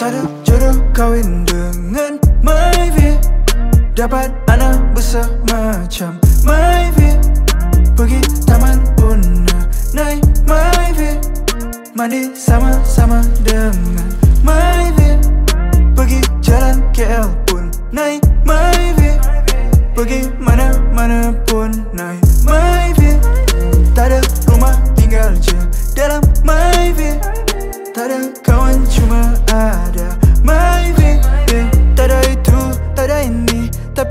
Ada jodoh kahwin dengan Myvi. Dapat anak besar macam Myvi. Pergi taman pun naik Myvi. Mandi sama-sama dengan Myvi. Pergi jalan KL pun naik Myvi. Pergi mana-mana pun naik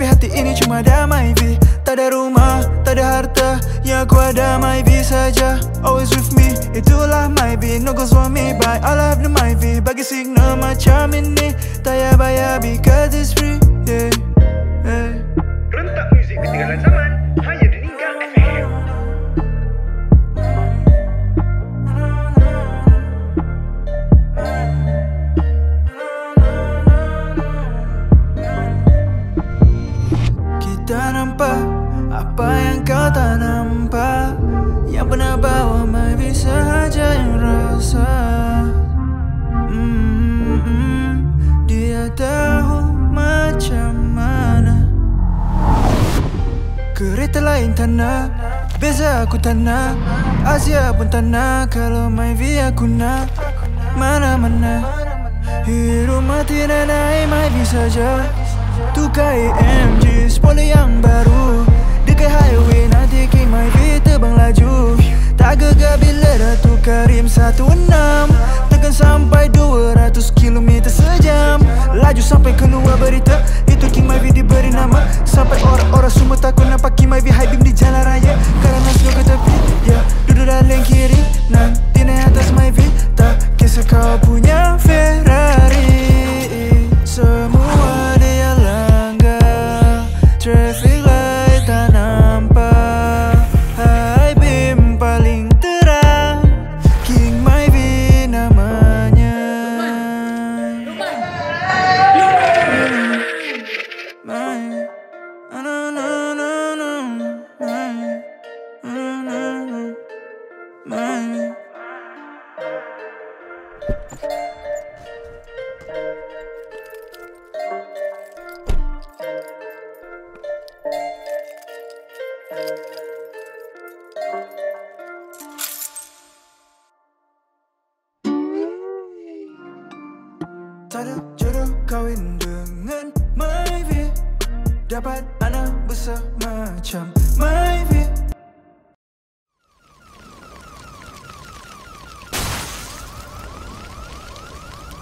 hati ini cuma ada Myvi Tak ada rumah, tak ada harta. Yang aku ada Myvi saja. Always with me, itulah Myvi No goes for me, but I love the Myvi Bagi signal macam ini. Tak payah bayar because it's free kau tak nampak Yang pernah bawa mai bisa saja yang rasa. Mm-hmm. Dia tahu macam mana. Kereta lain tanah Beza aku tanah Asia pun tanah Kalau mai via aku nak. Mana-mana. Hidup mati dan naik mai saja Tukar AMG Spoiler yang baru terbang laju. Tak gegar bila dah tukar rim 16 Tekan sampai 200 km sejam. Laju sampai keluar berita. Itu King V diberi nama. Sampai orang-orang semua takut nampak King V high beam di jalan raya. Kerana slow Tak jodoh kahwin dengan Dapat anak besar macam